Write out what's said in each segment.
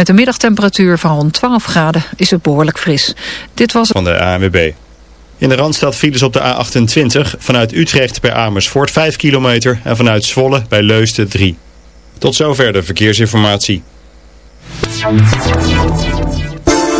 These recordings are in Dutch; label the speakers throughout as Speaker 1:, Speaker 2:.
Speaker 1: Met een middagtemperatuur van rond 12 graden is het behoorlijk fris. Dit was
Speaker 2: van de ANWB. In de Randstad files op de A28 vanuit Utrecht bij Amersfoort 5 kilometer en vanuit Zwolle bij Leusden 3. Tot zover de verkeersinformatie.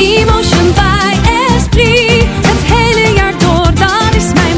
Speaker 3: Emotion by Esprit. Het hele jaar door, dat is mijn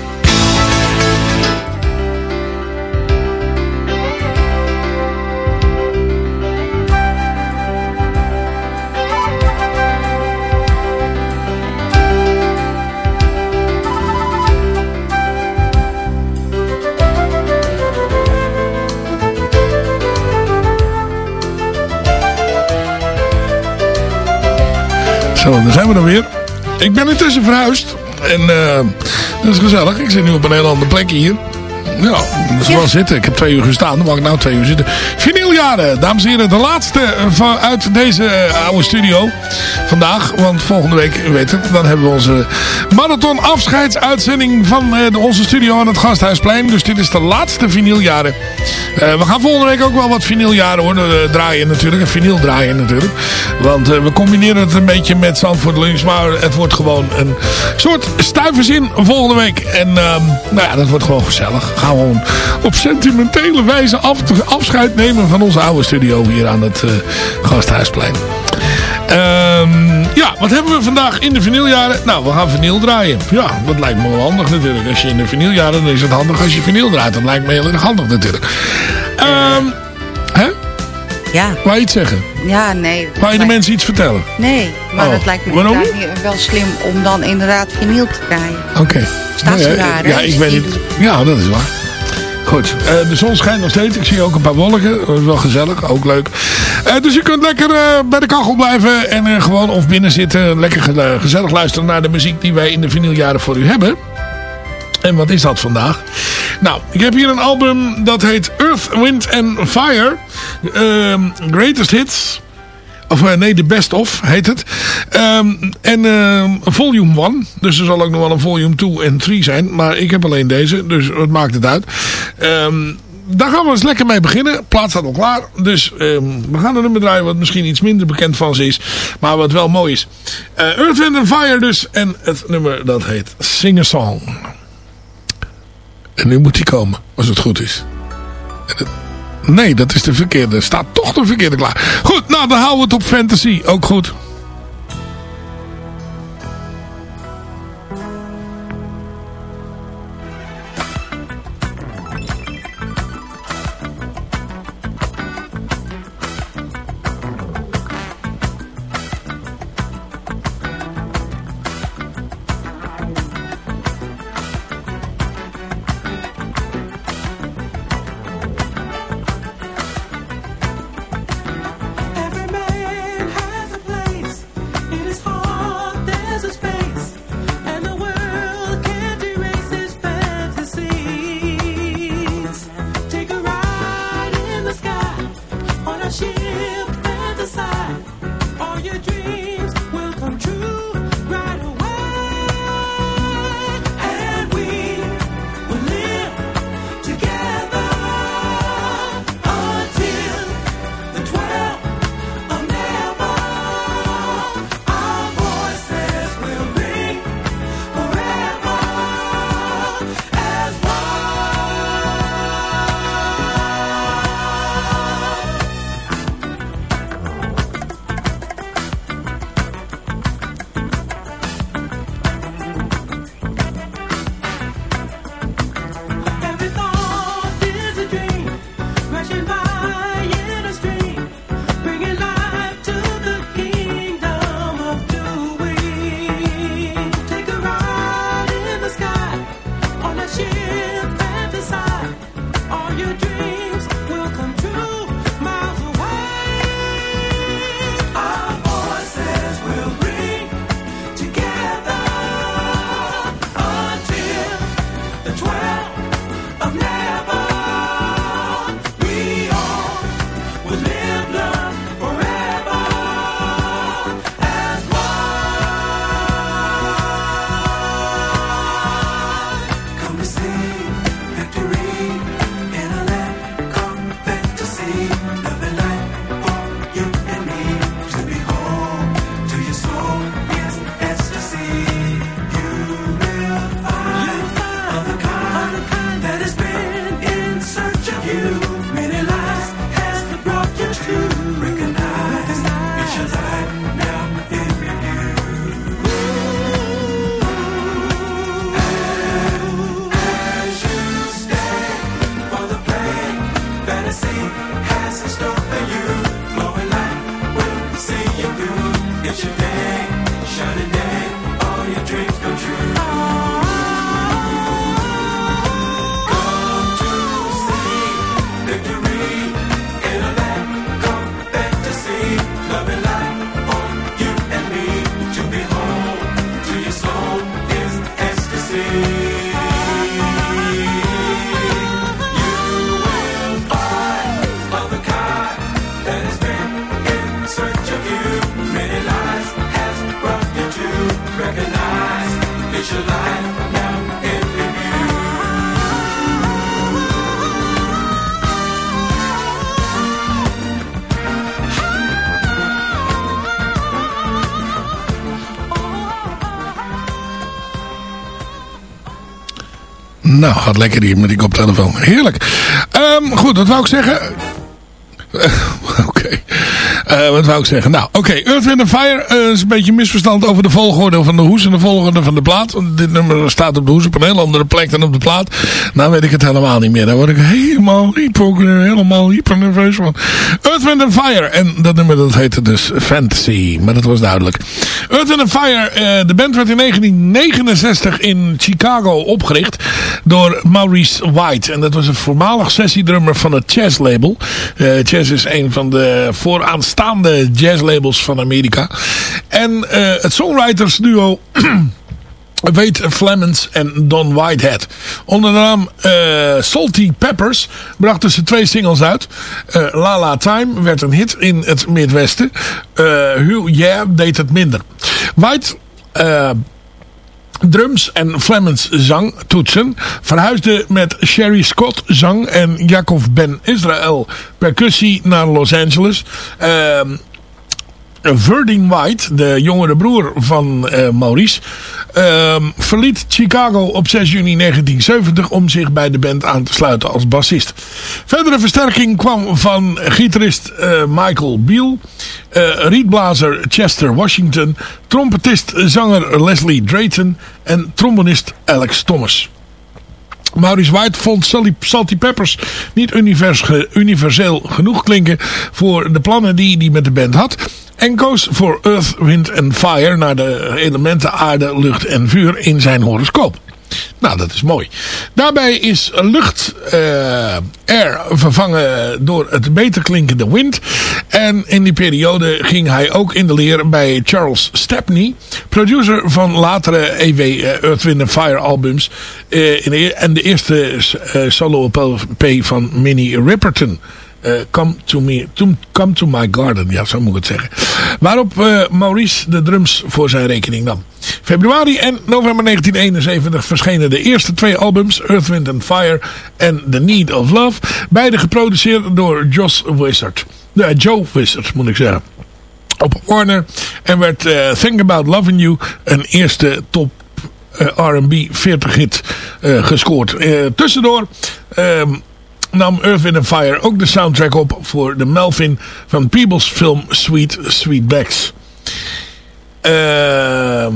Speaker 4: Zo, daar zijn we dan weer. Ik ben intussen verhuisd. En eh, dat is gezellig. Ik zit nu op een heel andere plek hier. Ja, dat is wel zitten. Ik heb twee uur gestaan. Dan mag ik nou twee uur zitten. Vinyljaren, dames en heren. De laatste van, uit deze eh, oude studio. Vandaag. Want volgende week, u weet het. Dan hebben we onze marathon afscheidsuitzending van eh, onze studio aan het Gasthuisplein. Dus dit is de laatste vinyljaren. Eh, we gaan volgende week ook wel wat vinyljaren hoor. eh, draaien natuurlijk. En vinyl draaien natuurlijk. Want eh, we combineren het een beetje met Zandvoort Lunch. Maar het wordt gewoon een soort stuiverzin volgende week. En ehm, nou ja, dat wordt gewoon gezellig. Gaan we gewoon op sentimentele wijze af, afscheid nemen van onze oude studio hier aan het Gasthuisplein. Ehm, ja, wat hebben we vandaag in de vinyljaren? Nou, we gaan vinyl draaien. Ja, dat lijkt me wel handig natuurlijk. Als je in de vinyljaren, dan is het handig als je vinyl draait. Dat lijkt me heel erg handig natuurlijk. Ehm hè?
Speaker 5: Ja,
Speaker 4: Wou je iets zeggen?
Speaker 5: ja, nee.
Speaker 4: Wou je de mensen iets vertellen?
Speaker 5: Nee, maar
Speaker 4: Oh,
Speaker 5: dat lijkt me
Speaker 4: waarom
Speaker 5: wel slim om dan inderdaad vinyl te draaien.
Speaker 4: Oké.
Speaker 5: Staat
Speaker 4: Nou
Speaker 5: zo
Speaker 4: ja, Ja, ik weet
Speaker 5: doet.
Speaker 4: Ja, dat is waar. Goed, eh, de zon schijnt nog steeds. Ik zie ook een paar wolken. Dat is wel gezellig, ook leuk. Eh, dus je kunt lekker eh, bij de kachel blijven en gewoon of binnen zitten. Lekker ge- gezellig luisteren naar de muziek die wij in de vinyljaren voor u hebben. En wat is dat vandaag? Nou, ik heb hier een album dat heet Earth, Wind and Fire. Ehm, greatest Hits. Of eh, nee, de Best Of heet het. Ehm, en ehm, volume 1. Dus er zal ook nog wel een volume 2 en 3 zijn. Maar ik heb alleen deze. Dus wat maakt het uit. Ehm, daar gaan we eens lekker mee beginnen. Plaats staat al klaar. Dus we gaan een nummer draaien wat misschien iets minder bekend van ze is. Maar wat wel mooi is. Eh, Earth, Wind and Fire dus. En het nummer dat heet Sing a Song. En nu moet die komen. Als het goed is. En het- Nee, dat is de verkeerde. Staat toch de verkeerde klaar. Goed, nou dan houden we het op fantasy. Ook goed. Nou, gaat lekker hier met die koptelefoon. Heerlijk. Um, goed, dat wou ik zeggen. Uh, wat wou ik zeggen? Nou, oké. Okay. Earth, Wind Fire uh, is een beetje misverstand over de volgorde van de hoes en de volgorde van de plaat. Want dit nummer staat op de hoes op een heel andere plek dan op de plaat. Nou weet ik het helemaal niet meer. Daar word ik helemaal hyper, helemaal hyper nerveus van. Earth, Wind Fire. En dat nummer dat heette dus Fantasy. Maar dat was duidelijk. Earth, Wind Fire. Uh, de band werd in 1969 in Chicago opgericht door Maurice White. En dat was een voormalig sessiedrummer van het Chess label. Chess is een van de vooraanstaande jazzlabels van Amerika. En uh, het songwriters duo Wade Flemens en Don Whitehead. Onder de naam uh, Salty Peppers brachten ze twee singles uit. Uh, La La Time werd een hit in het Midwesten. Uh, Hugh Yeah deed het minder. White drums en Flemens zang, toetsen. Verhuisde met Sherry Scott zang en Jacob Ben Israel percussie naar Los Angeles. Uh, Verdine White, de jongere broer van uh, Maurice, uh, verliet Chicago op 6 juni 1970 om zich bij de band aan te sluiten als bassist. Verdere versterking kwam van gitarist uh, Michael Beal, rietblazer Chester Washington, trompetist-zanger Leslie Drayton en trombonist Alex Thomas. Maurice White vond Salty, Peppers niet univers, universeel genoeg klinken voor de plannen die hij met de band had en koos voor Earth, Wind and Fire naar de elementen aarde, lucht en vuur in zijn horoscoop. Nou, dat is mooi. Daarbij is lucht uh, air vervangen door het beter klinkende wind. En in die periode ging hij ook in de leer bij Charles Stepney. Producer van latere EW uh, Earth, Wind Fire albums. Uh, in de, en de eerste solo LP van Minnie Ripperton. Uh, come, to me, come to my garden, ja zo moet ik het zeggen. Waarop uh, Maurice de drums voor zijn rekening nam. Februari en november 1971 verschenen de eerste twee albums, Earth, Wind and Fire en The Need of Love. Beide geproduceerd door Josh Wizard. Uh, Joe Wizard moet ik zeggen. Op Warner en werd Think About Loving You een eerste top R&B 40 hit gescoord. Tussendoor um, nam Earth, Wind Fire ook de soundtrack op voor de Melvin van Peebles film Sweet Sweetbacks. Ehm...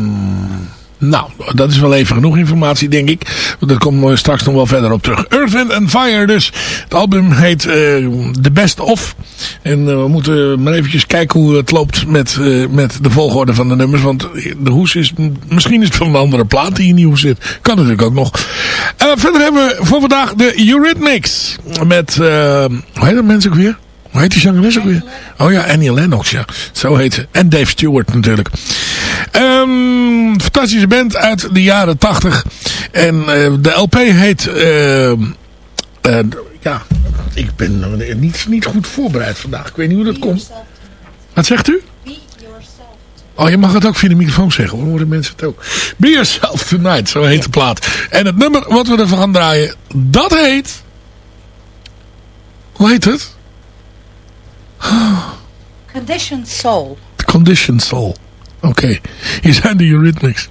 Speaker 4: Nou, dat is wel even genoeg informatie, denk ik. Want daar komen we straks nog wel verder op terug. Earth, and Fire dus. Het album heet uh, The Best Of. En uh, we moeten maar eventjes kijken hoe het loopt met, uh, met de volgorde van de nummers. Want de hoes is... Misschien is het van een andere plaat die in die hoes zit. Kan natuurlijk ook nog. verder hebben we voor vandaag de Eurythmics. Met... hoe heet dat mensen ook weer? Hoe heet die zangeres ook weer? Oh ja, Annie Lennox, ja. Zo heet ze. En Dave Stewart natuurlijk. Fantastische band uit de jaren 80. En uh, de LP heet... Uh, uh, ja, ik ben niet, niet goed voorbereid vandaag. Ik weet niet hoe dat komt. Wat zegt u? Oh, je mag het ook via de microfoon zeggen. Dan horen mensen het ook. Be Yourself Tonight, zo heet de plaat. En het nummer wat we ervan gaan draaien, dat heet... Hoe heet het?
Speaker 5: Conditioned Soul.
Speaker 4: Conditioned Soul. Oké, okay. hier zijn de Eurythmics.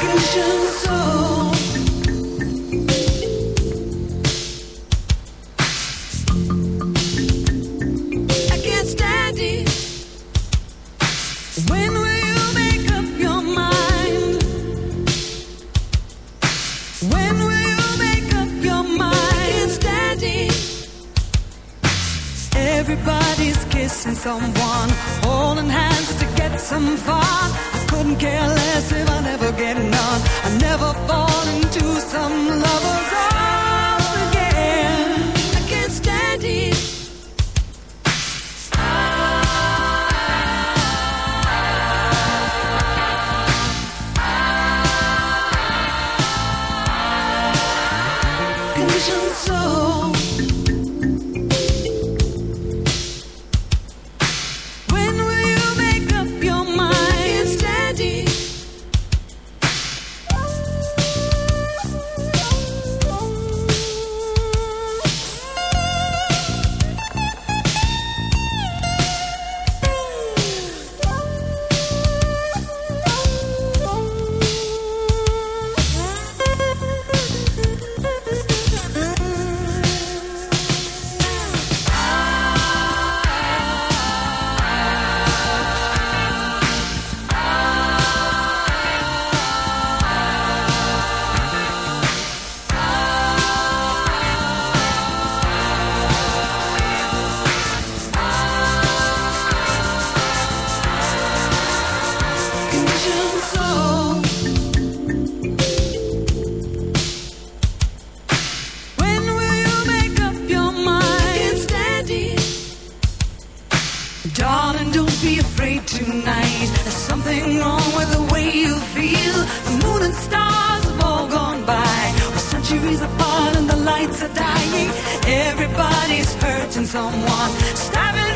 Speaker 3: Condition soul. Tonight. There's something wrong with the way you feel. The moon and stars have all gone by. We're centuries apart and the lights are dying. Everybody's hurting someone. Stabbing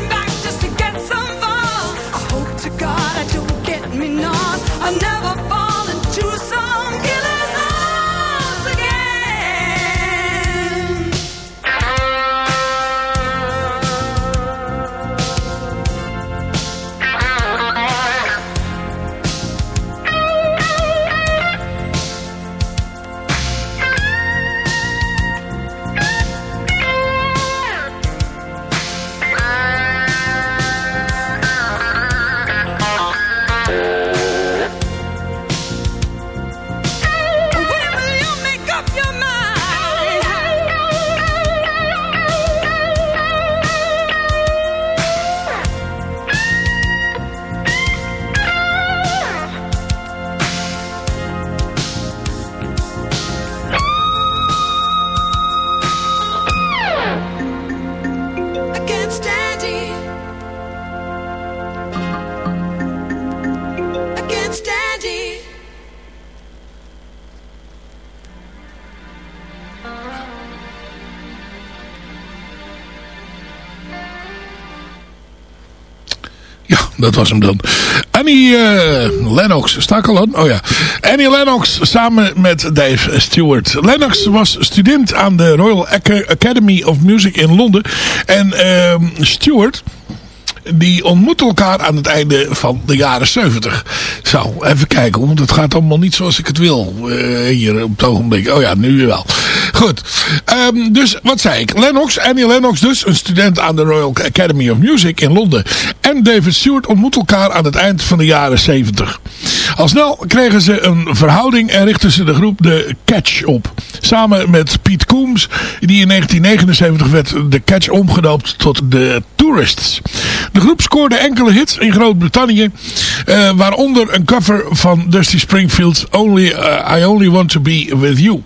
Speaker 4: dat was hem dan. Annie eh, Lennox, sta ik al aan? Oh ja. Annie Lennox samen met Dave Stewart. Lennox was student aan de Royal Ac- Academy of Music in Londen. En ehm, Stewart, die ontmoeten elkaar aan het einde van de jaren 70. Zo, even kijken, want het gaat allemaal niet zoals ik het wil. eh, hier op het ogenblik. Oh ja, nu wel. Goed. Ehm, dus wat zei ik? Lennox, Annie Lennox dus, een student aan de Royal Academy of Music in Londen. En David Stewart ontmoeten elkaar aan het eind van de jaren 70. Al snel kregen ze een verhouding en richtten ze de groep de Catch op. Samen met Piet Coombs, die in 1979 werd de Catch omgedoopt tot de Tourists. De groep scoorde enkele hits in Groot-Brittannië, eh, waaronder een cover van Dusty Springfield's Only, eh, I Only Want To Be With You.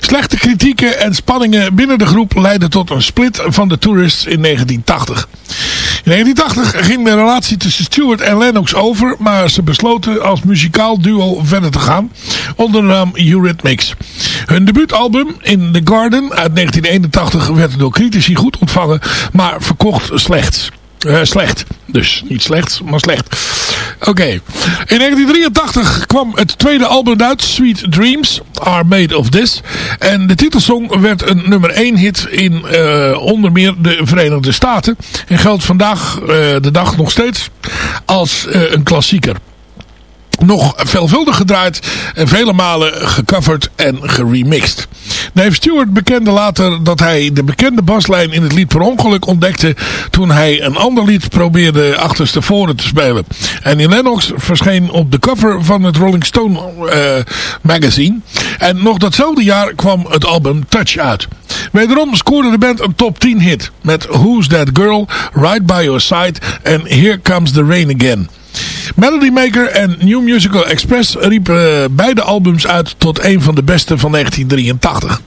Speaker 4: Slechte kritieken en spanningen binnen de groep leidden tot een split van de Tourists in 1980. In 1980 ging de relatie tussen Stewart en Lennox over, maar ze besloten als muzikaal duo verder te gaan onder de naam Eurythmics. Hun debuutalbum In the Garden uit 1981 werd door critici goed ontvangen, maar verkocht slechts. Uh, slecht. Dus niet slecht, maar slecht. Oké. In 1983 kwam het tweede album uit, Sweet Dreams Are Made of This. En de titelsong werd een nummer 1 hit in uh, onder meer de Verenigde Staten. En geldt vandaag uh, de dag nog steeds als een klassieker nog veelvuldig gedraaid en vele malen gecoverd en geremixed. Dave Stewart bekende later dat hij de bekende baslijn in het lied per ongeluk ontdekte toen hij een ander lied probeerde achterstevoren te spelen. En in Lennox verscheen op de cover van het Rolling Stone uh, magazine. En nog datzelfde jaar kwam het album Touch uit. Wederom scoorde de band een top 10 hit met Who's That Girl, Right By Your Side en Here Comes the Rain Again. Melody Maker en New Musical Express riepen beide albums uit tot een van de beste van 1983.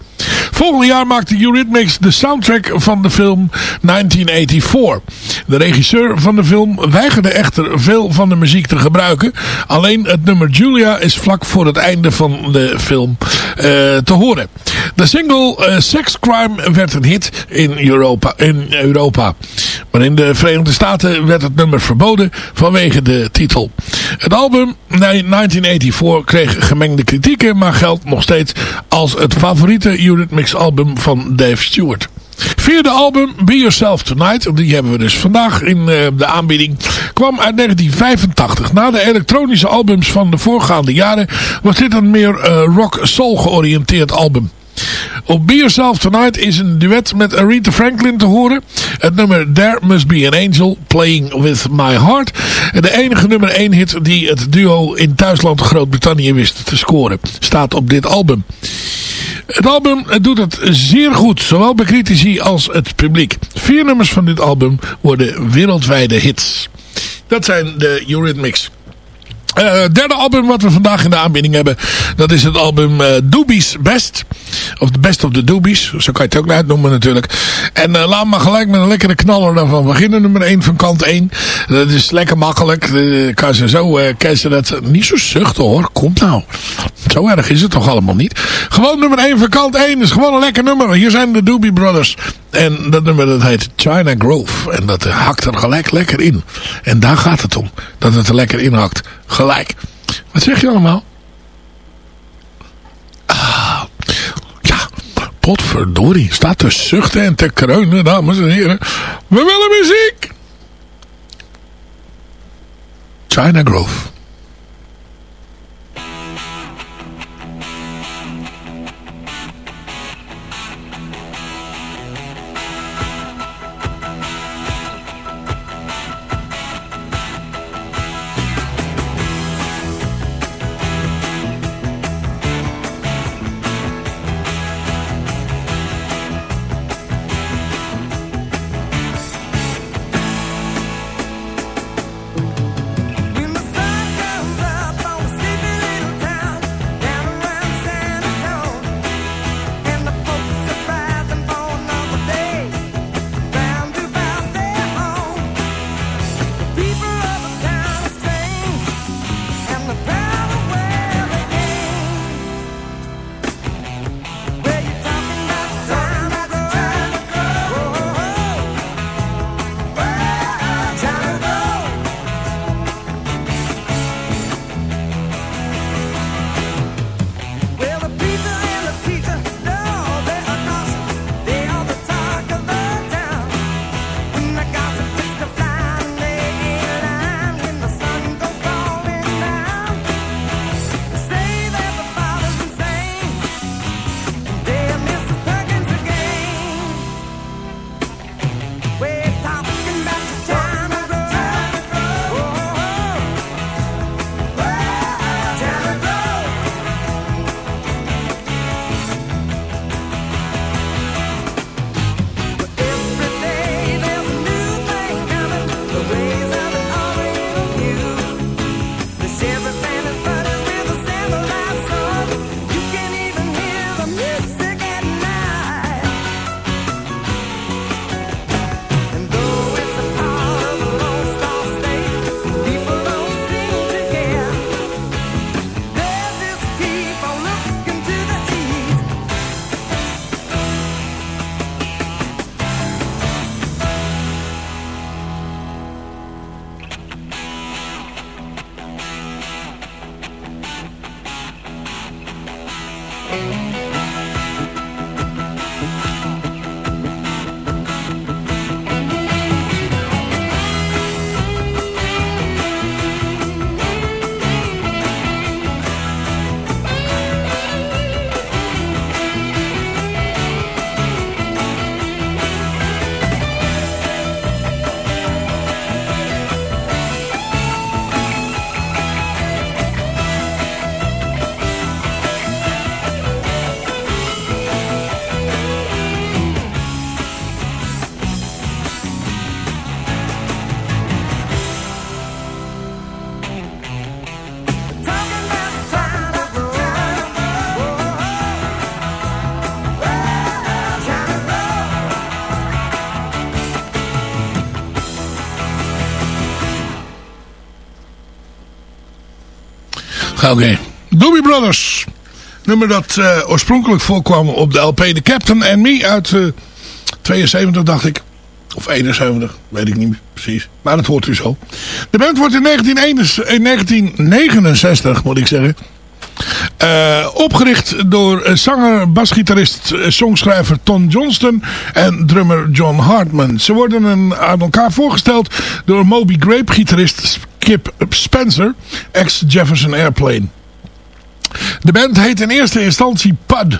Speaker 4: Volgend jaar maakte Eurythmics de soundtrack van de film 1984. De regisseur van de film weigerde echter veel van de muziek te gebruiken. Alleen het nummer Julia is vlak voor het einde van de film uh, te horen. De single uh, Sex Crime werd een hit in Europa, in Europa. Maar in de Verenigde Staten werd het nummer verboden vanwege de titel. Het album 1984 kreeg gemengde kritieken, maar geldt nog steeds als het favoriete Eurythmics album van Dave Stewart. Vierde album, Be Yourself Tonight, die hebben we dus vandaag in uh, de aanbieding, kwam uit 1985. Na de elektronische albums van de voorgaande jaren was dit een meer uh, rock-soul georiënteerd album. Op Be Yourself Tonight is een duet met Aretha Franklin te horen. Het nummer There Must Be an Angel, Playing With My Heart. De enige nummer 1 hit die het duo in thuisland Groot-Brittannië wist te scoren. Staat op dit album. Het album doet het zeer goed, zowel bij critici als het publiek. Vier nummers van dit album worden wereldwijde hits. Dat zijn de Eurythmics. Uh, derde album wat we vandaag in de aanbieding hebben. Dat is het album uh, Doobies Best. Of The Best of the Doobies. Zo kan je het ook uitnoemen natuurlijk. En uh, laat maar gelijk met een lekkere knaller daarvan beginnen. Nummer 1 van kant 1. Dat is lekker makkelijk. kan ze zo kan ze dat niet zo zuchten hoor. Komt nou. Zo erg is het toch allemaal niet. Gewoon nummer 1 van kant 1. is gewoon een lekker nummer. Hier zijn de Doobie Brothers. En dat nummer dat heet China Grove. En dat hakt er gelijk lekker in. En daar gaat het om. Dat het er lekker in hakt. Gelijk. Wat zeg je allemaal? Ah, ja, potverdorie. Staat te zuchten en te kreunen, dames en heren. We willen muziek! China Grove. Oké. Doobie Brothers. Nummer dat uh, oorspronkelijk voorkwam op de LP The Captain and Me uit uh, 72 dacht ik. Of 71, weet ik niet precies. Maar dat hoort u zo. De band wordt in, 1961, in 1969, moet ik zeggen... Uh, opgericht door zanger, basgitarist, songschrijver Tom Johnston en drummer John Hartman. Ze worden een, aan elkaar voorgesteld door Moby Grape gitarist Skip Spencer, ex-Jefferson Airplane. De band heet in eerste instantie PUD.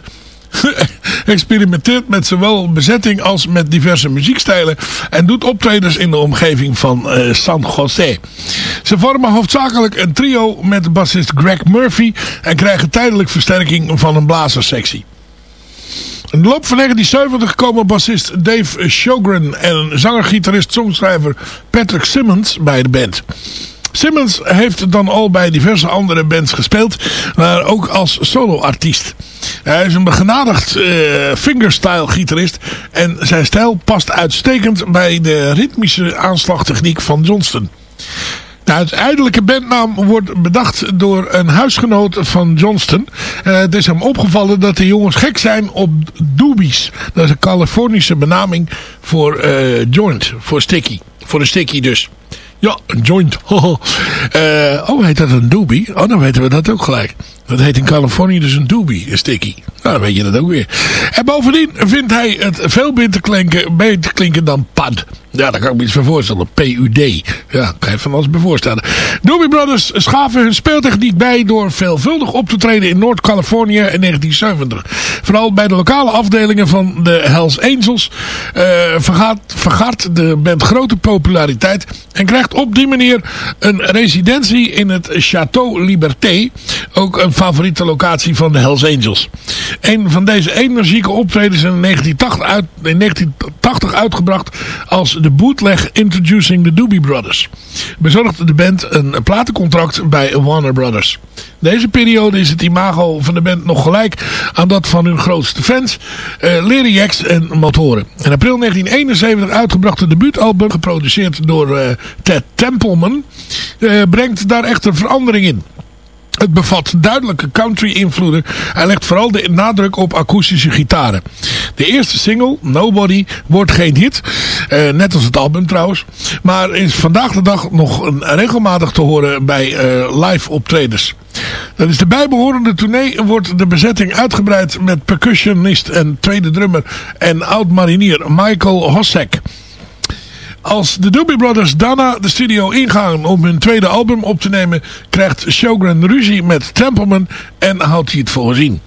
Speaker 4: experimenteert met zowel bezetting als met diverse muziekstijlen en doet optredens in de omgeving van uh, San Jose. Ze vormen hoofdzakelijk een trio met bassist Greg Murphy en krijgen tijdelijk versterking van een blazerssectie. In de loop van 1970 komen bassist Dave Sjogren en zanger-gitarist songschrijver Patrick Simmons bij de band. Simmons heeft dan al bij diverse andere bands gespeeld, maar ook als soloartiest. Hij is een begenadigd uh, fingerstyle gitarist en zijn stijl past uitstekend bij de ritmische aanslagtechniek van Johnston. De uiteindelijke bandnaam wordt bedacht door een huisgenoot van Johnston. Uh, het is hem opgevallen dat de jongens gek zijn op doobies. Dat is een Californische benaming voor uh, joint, voor sticky. Voor een sticky dus. Ja, een joint. uh, oh, heet dat een doobie? Oh, dan weten we dat ook gelijk. Dat heet in Californië dus een doobie, een sticky. Nou, dan weet je dat ook weer. En bovendien vindt hij het veel beter klinken, beter klinken dan pad. Ja, daar kan ik me iets van voorstellen. PUD. Ja, kan je van alles bij voorstellen. Doobie Brothers schaven hun speeltechniek bij door veelvuldig op te treden in Noord-Californië in 1970. Vooral bij de lokale afdelingen van de Hells Angels uh, vergaat, de band grote populariteit en krijgt op die manier een residentie in het Château Liberté. Ook een favoriete locatie van de Hells Angels. Een van deze energieke optredens in 1980, uit, in 1980 uitgebracht als de bootleg Introducing the Doobie Brothers. Bezorgde de band een platencontract bij Warner Brothers. Deze periode is het imago van de band nog gelijk aan dat van hun grootste fans, uh, leren jacks en motoren. In april 1971 uitgebrachte debuutalbum, geproduceerd door uh, Ted Templeman, uh, brengt daar echter verandering in. Het bevat duidelijke country-invloeden en legt vooral de nadruk op akoestische gitaren. De eerste single, Nobody, wordt geen hit. Uh, net als het album trouwens. Maar is vandaag de dag nog een, regelmatig te horen bij uh, live optredens. Dat is de bijbehorende tournee wordt de bezetting uitgebreid met percussionist en tweede drummer en oud-marinier Michael Hossek. Als de Doobie Brothers daarna de studio ingaan om hun tweede album op te nemen, krijgt Sjogren ruzie met Templeman en houdt hij het voor gezien.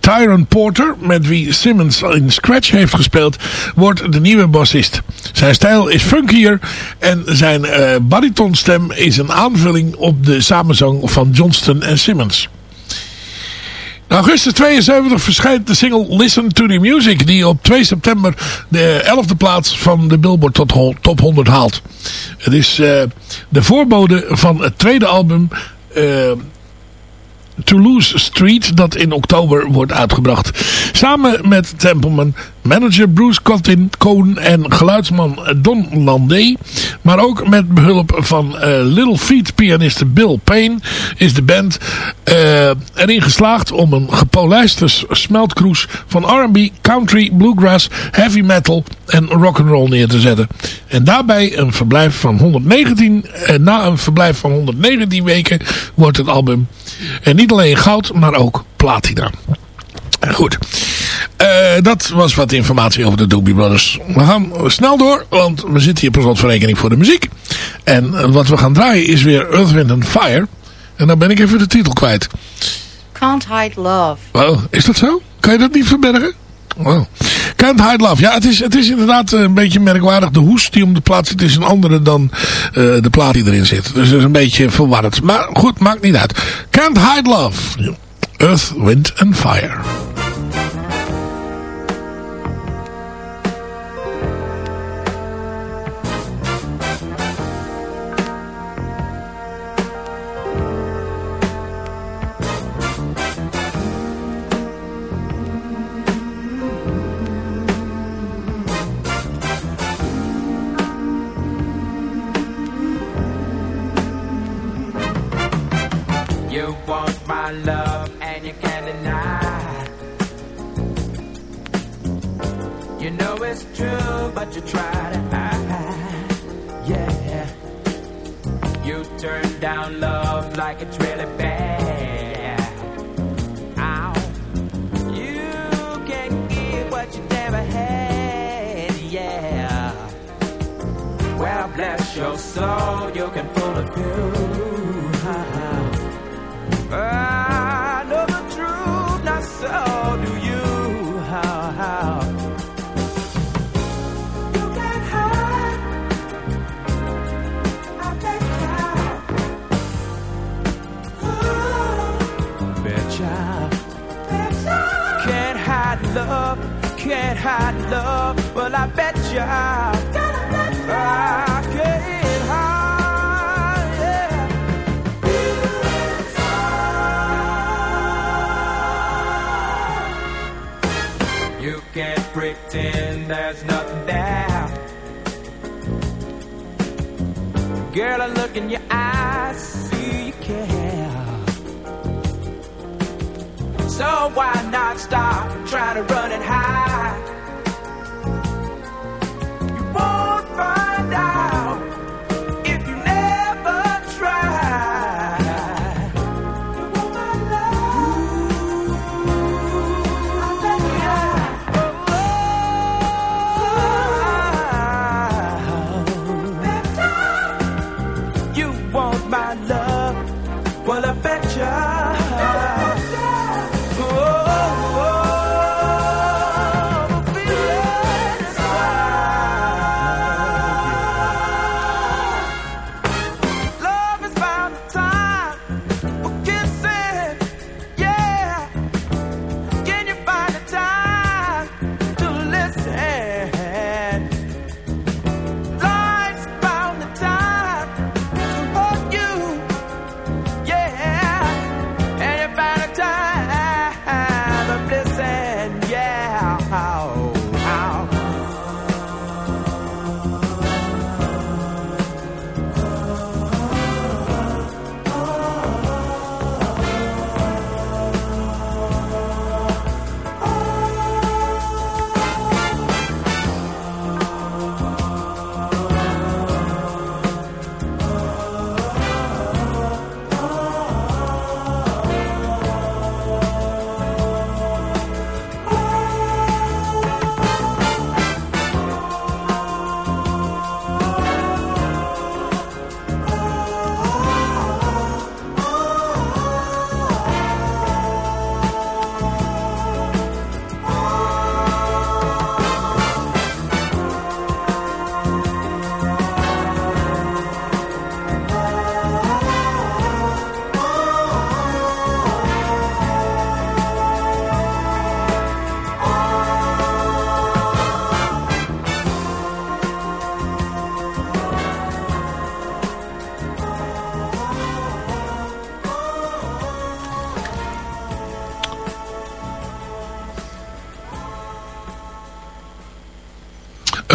Speaker 4: Tyron Porter, met wie Simmons in Scratch heeft gespeeld, wordt de nieuwe bassist. Zijn stijl is funkier en zijn uh, baritonstem is een aanvulling op de samenzang van Johnston en Simmons. In augustus 72 verschijnt de single Listen to the Music. Die op 2 september de 11e plaats van de Billboard Top 100 haalt. Het is uh, de voorbode van het tweede album... Uh, Toulouse Street dat in oktober wordt uitgebracht. Samen met Templeman, manager Bruce Cotton, Cohn en geluidsman Don Landé. Maar ook met behulp van uh, Little Feet pianist Bill Payne is de band uh, erin geslaagd om een gepolijste smeltkroes van R&B, country, bluegrass, heavy metal en rock'n'roll neer te zetten. En daarbij een verblijf van 119, uh, na een verblijf van 119 weken wordt het album en niet alleen goud, maar ook platina. Goed. Uh, dat was wat informatie over de Doobie Brothers. We gaan snel door, want we zitten hier per slotverrekening voor de muziek. En wat we gaan draaien is weer Earth, Wind and Fire. En dan ben ik even de titel kwijt.
Speaker 5: Can't Hide Love.
Speaker 4: Oh, is dat zo? Kan je dat niet verbergen? Wow. Can't Hide Love. Ja, het is, het is inderdaad een beetje merkwaardig. De hoes die om de plaat zit is een andere dan uh, de plaat die erin zit. Dus het is een beetje verwarrend. Maar goed, maakt niet uit. Can't Hide Love. Earth, Wind and Fire.
Speaker 6: Girl, I look in your eyes, see you care. So why not stop trying to run and hide?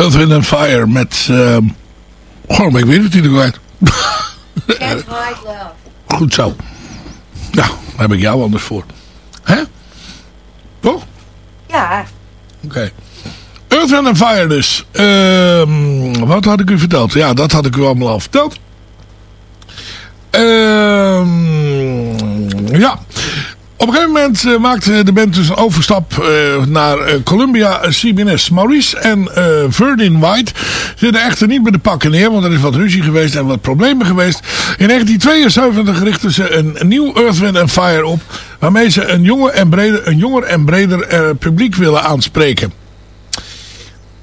Speaker 4: Earth, Wind and Fire met... ehm Goh, maar ik weet het niet kwijt.
Speaker 5: Love.
Speaker 4: Goed zo. Ja, daar heb ik jou anders voor. Hè? Toch?
Speaker 5: Ja,
Speaker 4: Oké. Earth, Wind and Fire dus. Ehm, wat had ik u verteld? Ja, dat had ik u allemaal al verteld. Ehm, ja. Op een gegeven moment eh, maakte de band dus een overstap eh, naar eh, Columbia CBS. Maurice en Verdin White zitten echter niet bij de pakken neer, want er is wat ruzie geweest en wat problemen geweest. In 1972 richtten ze een, nieuw Earth, Wind Fire op, waarmee ze een, jonge en breder, een jonger en breder publiek willen aanspreken.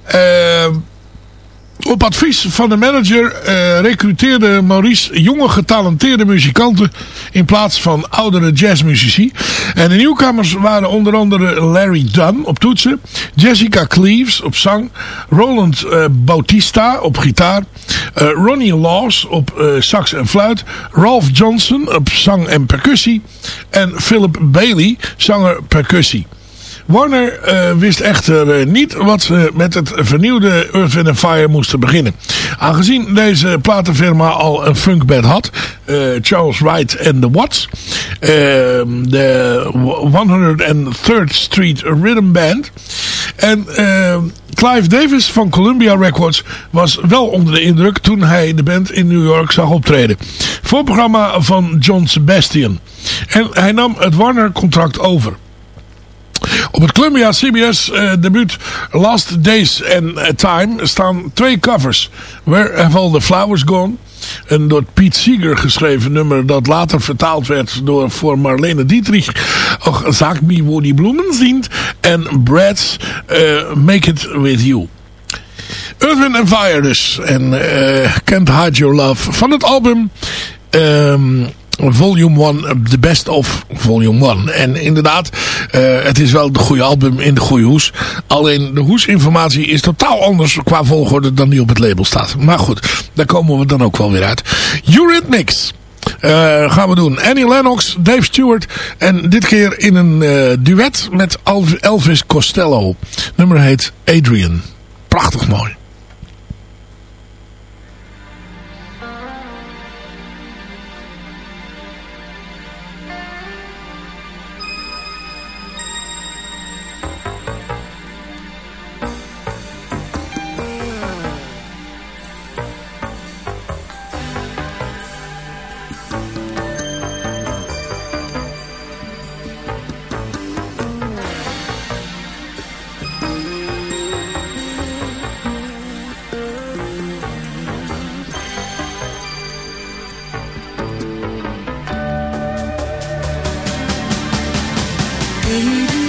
Speaker 4: Eh, op advies van de manager eh, recruteerde Maurice jonge getalenteerde muzikanten in plaats van oudere jazzmuzici. En de nieuwkomers waren onder andere Larry Dunn op toetsen, Jessica Cleaves op zang, Roland eh, Bautista op gitaar, eh, Ronnie Laws op sax en fluit, Ralph Johnson op zang en percussie en Philip Bailey, zanger percussie.
Speaker 3: Warner eh, wist echter eh, niet wat ze met het vernieuwde Earth, Fire moesten beginnen. Aangezien deze platenfirma al een funkband had, eh, Charles Wright en The Watts, de 103rd Street Rhythm Band en Clive Davis van Columbia Records was wel onder de indruk toen hij de band in New York zag optreden. Voorprogramma van John Sebastian. En hij nam het Warner contract over. Op het Columbia CBS uh, debuut Last Days and Time staan twee covers. Where Have All The Flowers Gone? Een door Pete Seeger geschreven nummer dat later vertaald werd door voor Marlene Dietrich. Och, Zaak me wo die bloemen ziet. En Brad's uh, Make It With You. Earth, and Fire dus. En Can't Hide Your Love van het album... Um, Volume 1, The Best of Volume 1. En inderdaad, uh, het is wel de goede album in de goede hoes. Alleen de hoesinformatie is totaal anders qua volgorde dan die op het label staat. Maar goed, daar komen we dan ook wel weer uit. Eurythmics. Uh, gaan we doen. Annie Lennox, Dave Stewart. En dit keer in een duet met Elvis Costello. nummer heet Adrian. Prachtig mooi. Baby.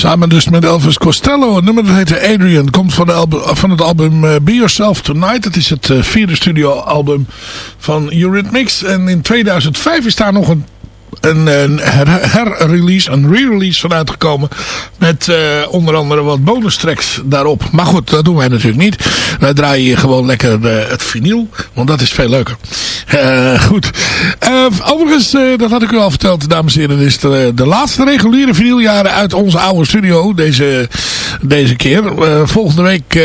Speaker 4: Samen dus met Elvis Costello. Het nummer dat heette Adrian. Komt van, album, van het album uh, Be Yourself Tonight. Het is het uh, vierde studioalbum van Eurythmics. En in 2005 is daar nog een een, een herrelease, een re-release van uitgekomen. Met uh, onder andere wat bonus tracks daarop. Maar goed, dat doen wij natuurlijk niet. Wij draaien gewoon lekker uh, het vinyl. Want dat is veel leuker. Uh, goed. overigens, dat had ik u al verteld, dames en heren. is de, de laatste reguliere vinyljaren uit onze oude studio. Deze, deze keer. volgende week,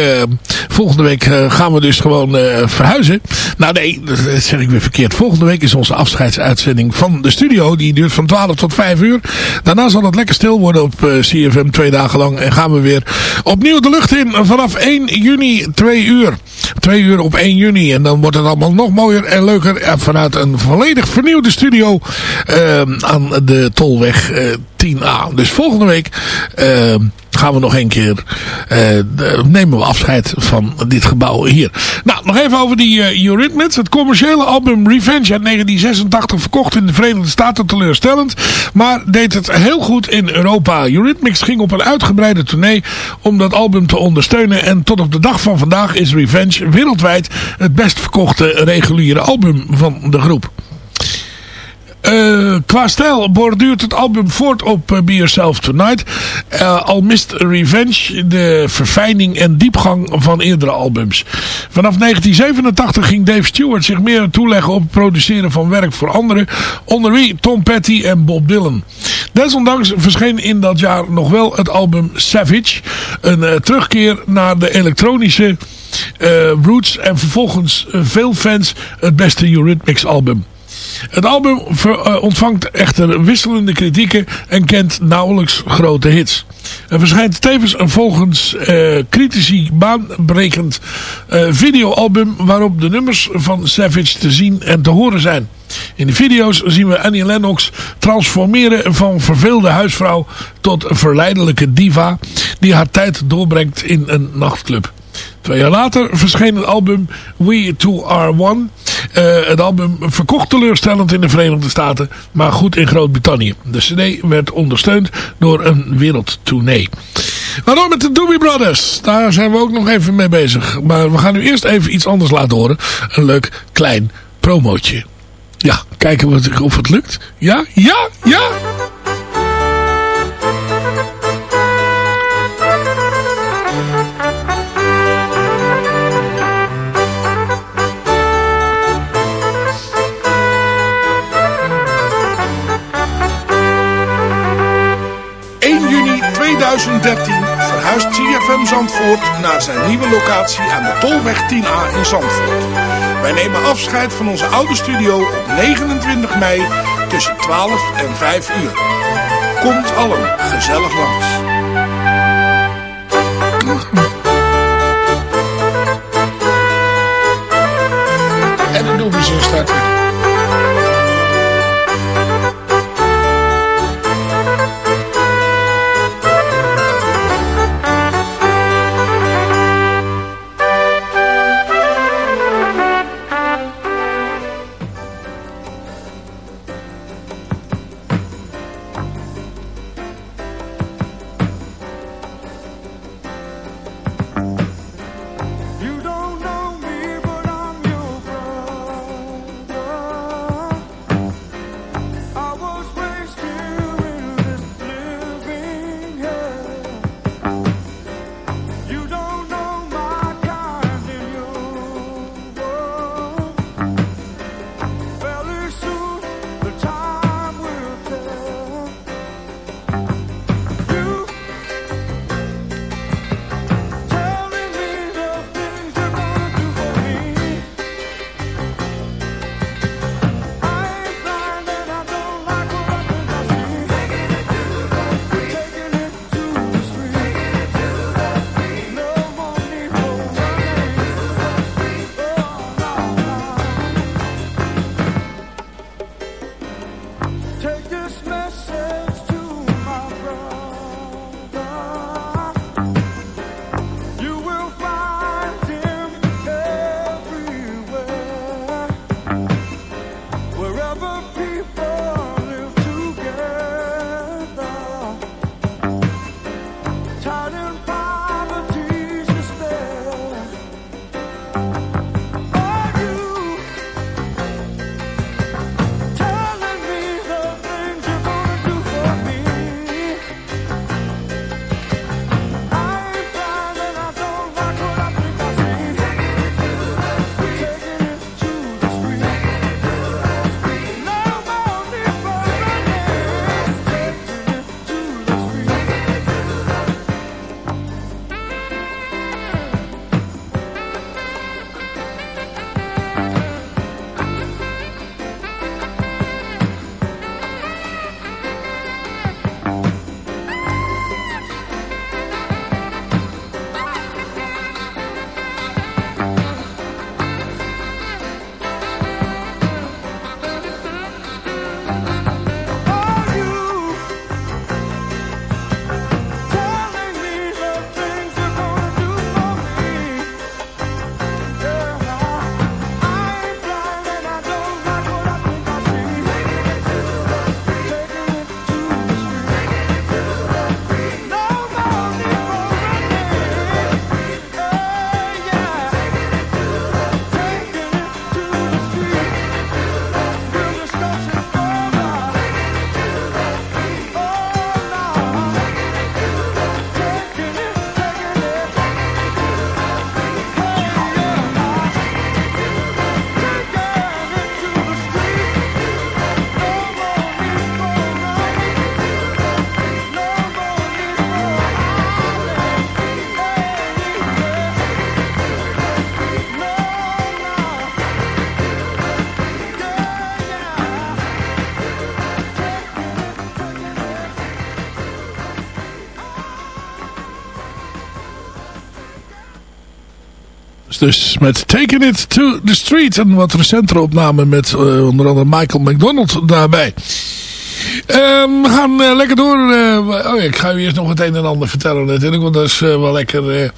Speaker 4: volgende week gaan we dus gewoon verhuizen. Nou nee, dat zeg ik weer verkeerd. Volgende week is onze afscheidsuitzending van de studio. Die duurt van 12 tot 5 uur. Daarna zal het lekker stil worden op CFM twee dagen lang. En gaan we weer opnieuw de lucht in vanaf 1 juni 2 uur. 2 uur op 1 juni. En dan wordt het allemaal nog mooier en leuker. Vanuit een volledig vernieuwde studio aan de Tolweg uh, 10A. Dus volgende week gaan we nog een keer, uh, nemen we afscheid van dit gebouw hier. Nou, nog even over die uh. Het commerciële album Revenge uit 1986 verkocht in de Verenigde Staten teleurstellend. Maar deed het heel goed in Europa. Eurythmics ging op een uitgebreide tournee om dat album te ondersteunen. En tot op de dag van vandaag is Revenge wereldwijd het best verkochte reguliere album van de groep. Uh, qua stijl borduurt het album voort op uh, Be Yourself Tonight. Uh, al mist Revenge de verfijning en diepgang van eerdere albums. Vanaf 1987 ging Dave Stewart zich meer toeleggen op het produceren van werk voor anderen. Onder wie Tom Petty en Bob Dylan. Desondanks verscheen in dat jaar nog wel het album Savage. Een terugkeer naar de elektronische roots. En vervolgens veel fans het beste Eurythmics album. Het album uh, ontvangt echter wisselende kritieken en kent nauwelijks grote hits. Er verschijnt tevens een volgens uh, critici baanbrekend uh, videoalbum waarop de nummers van Savage te zien en te horen zijn. In de video's zien we Annie Lennox transformeren van verveelde huisvrouw tot verleidelijke diva die haar tijd doorbrengt in een nachtclub. Twee jaar later verscheen het album We Two Are One. Uh, het album verkocht teleurstellend in de Verenigde Staten, maar goed in Groot-Brittannië. De cd werd ondersteund door een wereldtournee. Waarom met de Doobie Brothers? Daar zijn we ook nog even mee bezig. Maar we gaan nu eerst even iets anders laten horen. Een leuk klein promootje. Ja, kijken of het lukt. Ja, ja, ja! Zandvoort naar zijn nieuwe locatie aan de Tolweg 10A in Zandvoort. Wij nemen afscheid van onze oude studio op 29 mei tussen 12 en 5 uur. Komt allen gezellig langs. En de doe zo starten. Dus met Taking It to the Street. Een wat recentere opname met uh, onder andere Michael McDonald daarbij. Um, we gaan uh, lekker door. Uh, oh ja, ik ga u eerst nog het een en ander vertellen natuurlijk. Want dat is wel lekker.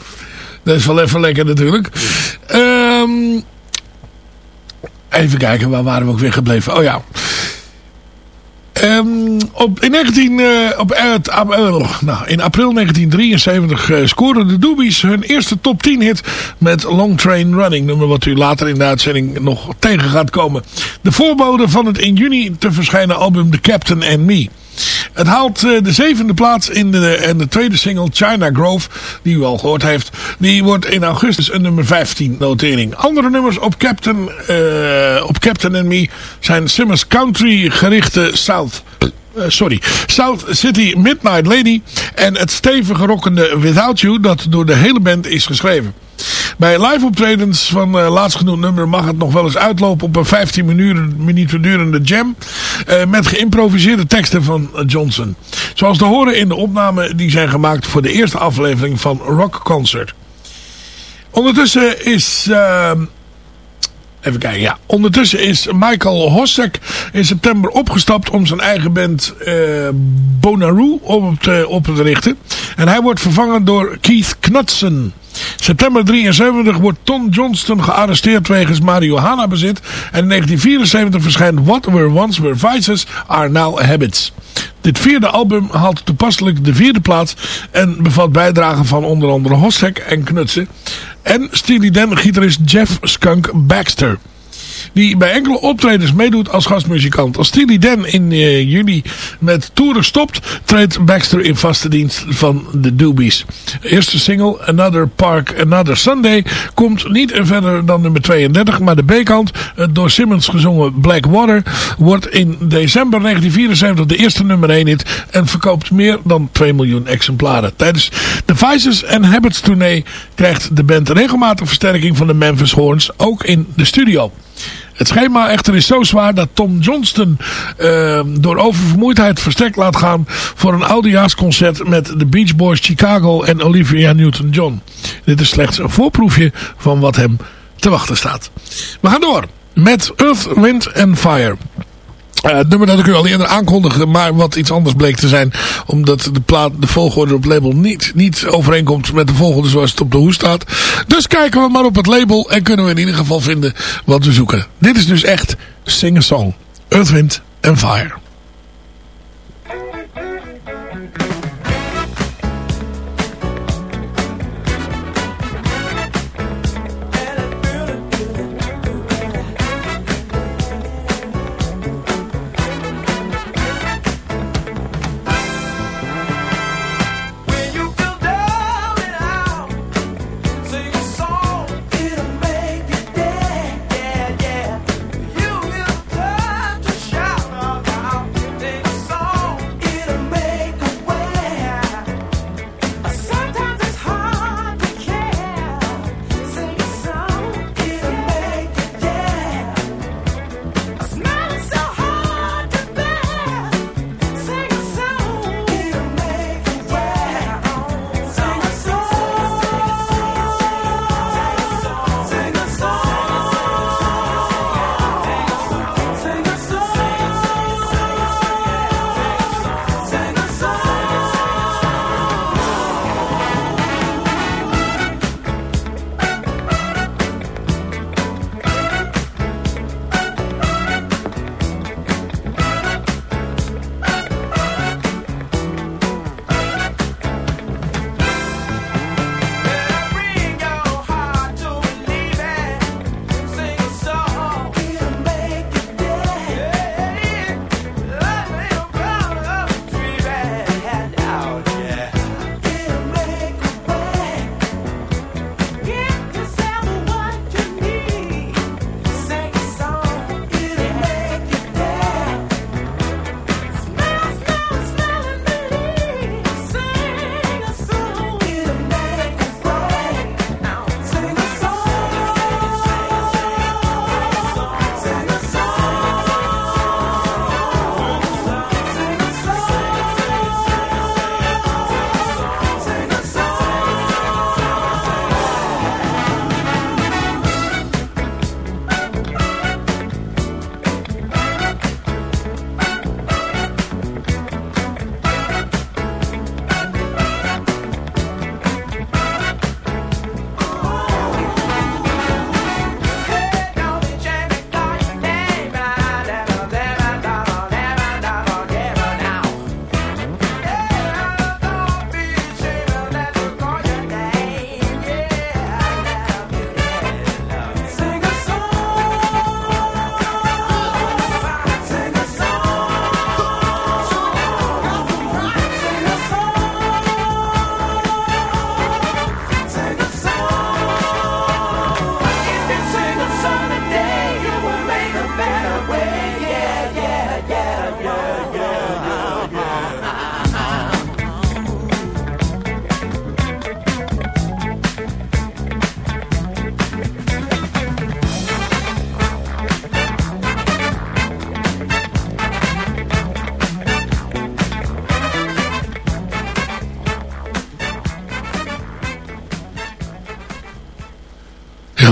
Speaker 4: dat is wel even lekker natuurlijk. Um, even kijken, waar waren we ook weer gebleven? Oh ja. Um, op, in, 19, uh, op, uh, nou, in april 1973 uh, scoorden de Doobies hun eerste top 10 hit met Long Train Running. Nummer wat u later in de uitzending nog tegen gaat komen. De voorbode van het in juni te verschijnen album The Captain and Me. Het haalt de zevende plaats in de, en de tweede single China Grove, die u al gehoord heeft. Die wordt in augustus een nummer 15 notering. Andere nummers op Captain, op Captain and Me zijn Simmons Country gerichte South... Uh, sorry, South City Midnight Lady en het stevige rockende Without You dat door de hele band is geschreven. Bij live optredens van uh, laatstgenoemd nummer mag het nog wel eens uitlopen op een 15 minuten durende jam. Uh, met geïmproviseerde teksten van Johnson. Zoals te horen in de opnamen die zijn gemaakt voor de eerste aflevering van Rock Concert. Ondertussen is... Even kijken, ja. Ondertussen is Michael Hossek in september opgestapt om zijn eigen band uh, op te, op te richten. En hij wordt vervangen door Keith Knudsen. September 73 wordt Tom Johnston gearresteerd wegens marihuana bezit. En in 1974 verschijnt What Were Once Were Vices Are Now Habits. Dit vierde album haalt toepasselijk de vierde plaats en bevat bijdragen van onder andere Hostek en Knutsen. En Steely Dan gitarist Jeff Skunk Baxter die bij enkele optredens meedoet als gastmuzikant. Als Steely Dan in uh, juli met toeren stopt, treedt Baxter in vaste dienst van de Doobies. eerste single, Another Park, Another Sunday, komt niet verder dan nummer 32, maar de B-kant, het door Simmons gezongen Black Water, wordt in december 1974 de eerste nummer 1 hit en verkoopt meer dan 2 miljoen exemplaren. Tijdens de Vices and Habits tournee krijgt de band regelmatig versterking van de Memphis Horns, ook in de studio. Het schema echter is zo zwaar dat Tom Johnston uh, door oververmoeidheid verstrekt laat gaan voor een oudejaarsconcert met de Beach Boys Chicago en Olivia Newton-John. Dit is slechts een voorproefje van wat hem te wachten staat. We gaan door met Earth, Wind and Fire. Uh, het nummer dat ik u al eerder aankondigde, maar wat iets anders bleek te zijn. Omdat de, plaat, de volgorde op het label niet, niet overeenkomt met de volgorde zoals het op de hoes staat. Dus kijken we maar op het label en kunnen we in ieder geval vinden wat we zoeken. Dit is dus echt Sing-a-Song. Earth, Wind and Fire.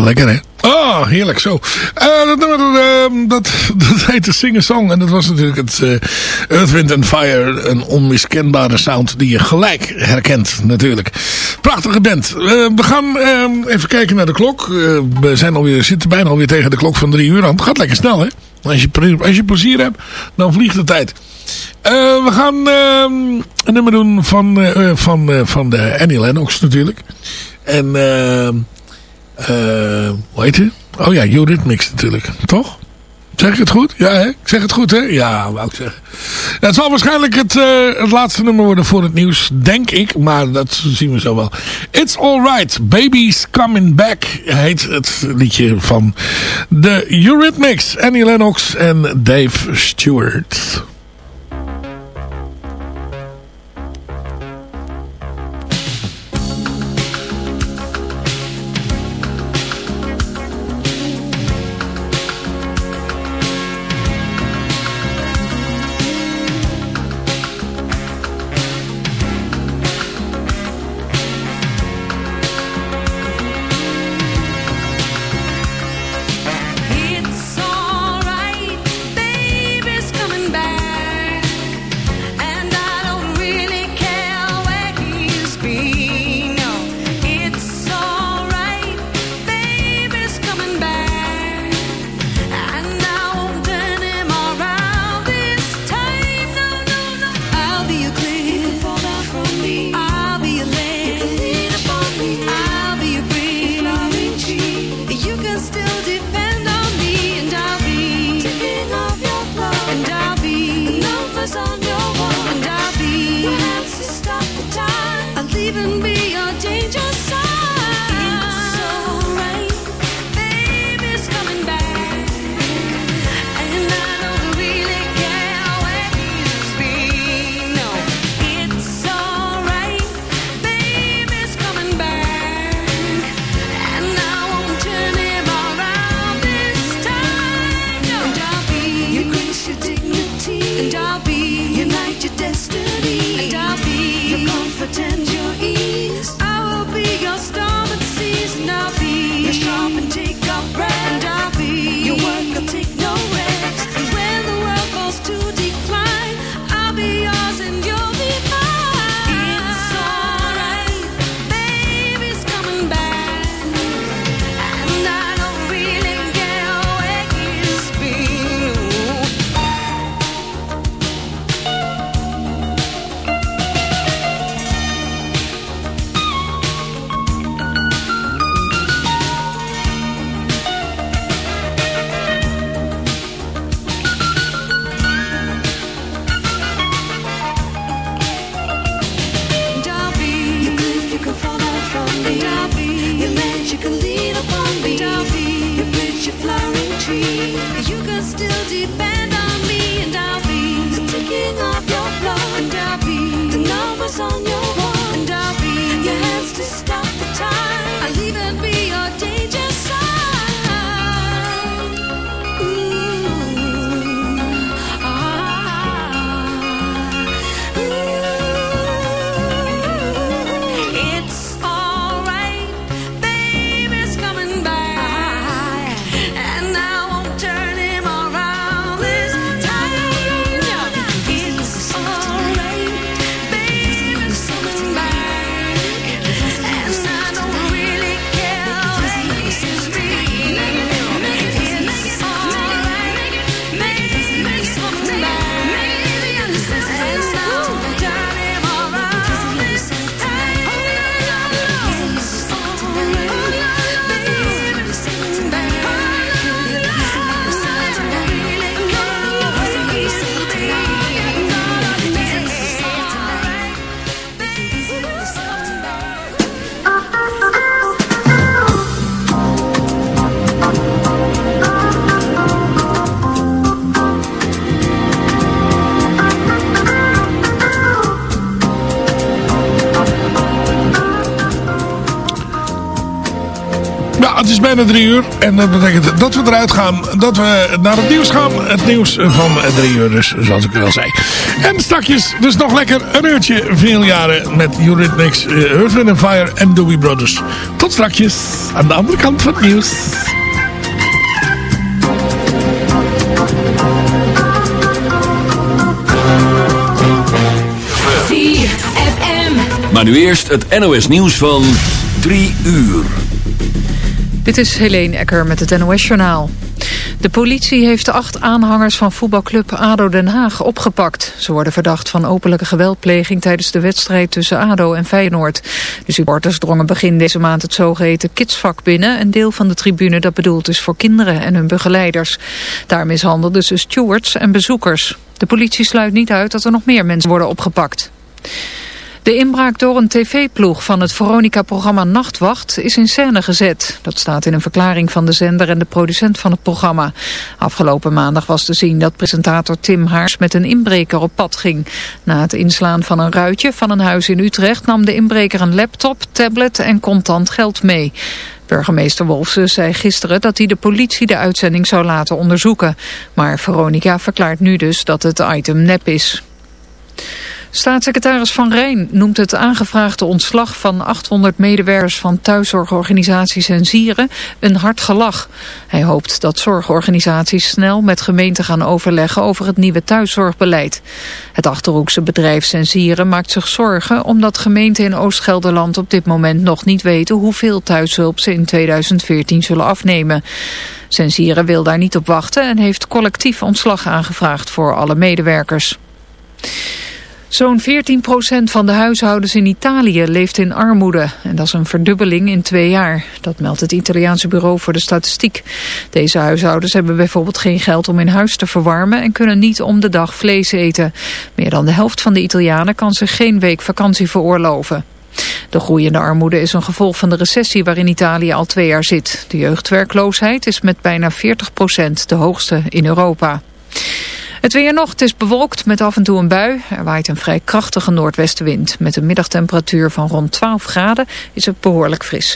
Speaker 4: Lekker hè? Oh, heerlijk zo. Eh, dat nummer, eh, dat, dat heet de Sing Song. En dat was natuurlijk het uh, Earth, Wind and Fire. Een onmiskenbare sound die je gelijk herkent natuurlijk. Prachtige band. we gaan even kijken naar de klok. we zijn alweer, zitten bijna alweer tegen de klok van drie uur aan. Het gaat lekker snel hè. Als je, als je plezier hebt, dan vliegt de tijd. we gaan een nummer doen van, van, van de Annie Lennox natuurlijk. En... Uh, hoe heet? Oh ja, Eurythmics natuurlijk. Toch? Zeg ik het goed? Ja, hè? Ik zeg het goed, hè? Ja, wou ik zeggen. Het zal waarschijnlijk het, uh, het laatste nummer worden voor het nieuws, denk ik. Maar dat zien we zo wel. It's Alright, Baby's Coming Back heet het liedje van de Eurythmics. Annie Lennox en Dave Stewart. Bijna drie uur. En dat betekent dat we eruit gaan. Dat we naar het nieuws gaan. Het nieuws van drie uur dus, zoals ik al zei. En straks dus nog lekker een uurtje veel jaren met Eurythmics, uh, Earth, Fire en Doobie Brothers. Tot straks aan de andere kant van het nieuws.
Speaker 7: Maar nu eerst het NOS nieuws van 3 uur.
Speaker 1: Dit is Helene Ecker met het NOS-journaal. De politie heeft acht aanhangers van voetbalclub ADO Den Haag opgepakt. Ze worden verdacht van openlijke geweldpleging tijdens de wedstrijd tussen ADO en Feyenoord. De supporters drongen begin deze maand het zogeheten kidsvak binnen. Een deel van de tribune dat bedoeld is voor kinderen en hun begeleiders. Daar mishandelden ze stewards en bezoekers. De politie sluit niet uit dat er nog meer mensen worden opgepakt. De inbraak door een tv-ploeg van het Veronica-programma Nachtwacht is in scène gezet. Dat staat in een verklaring van de zender en de producent van het programma. Afgelopen maandag was te zien dat presentator Tim Haars met een inbreker op pad ging. Na het inslaan van een ruitje van een huis in Utrecht nam de inbreker een laptop, tablet en contant geld mee. Burgemeester Wolfsen zei gisteren dat hij de politie de uitzending zou laten onderzoeken. Maar Veronica verklaart nu dus dat het item nep is. Staatssecretaris Van Rijn noemt het aangevraagde ontslag van 800 medewerkers van thuiszorgorganisaties en Zieren een hard gelach. Hij hoopt dat zorgorganisaties snel met gemeenten gaan overleggen over het nieuwe thuiszorgbeleid. Het Achterhoekse bedrijf Sensieren maakt zich zorgen omdat gemeenten in Oost-Gelderland op dit moment nog niet weten hoeveel thuishulp ze in 2014 zullen afnemen. Sensieren wil daar niet op wachten en heeft collectief ontslag aangevraagd voor alle medewerkers. Zo'n 14% van de huishoudens in Italië leeft in armoede. En dat is een verdubbeling in twee jaar. Dat meldt het Italiaanse Bureau voor de Statistiek. Deze huishoudens hebben bijvoorbeeld geen geld om in huis te verwarmen... en kunnen niet om de dag vlees eten. Meer dan de helft van de Italianen kan zich geen week vakantie veroorloven. De groeiende armoede is een gevolg van de recessie waarin Italië al twee jaar zit. De jeugdwerkloosheid is met bijna 40% de hoogste in Europa. Het weer nog, het is bewolkt met af en toe een bui. Er waait een vrij krachtige noordwestenwind. Met een middagtemperatuur van rond 12 graden is het behoorlijk fris.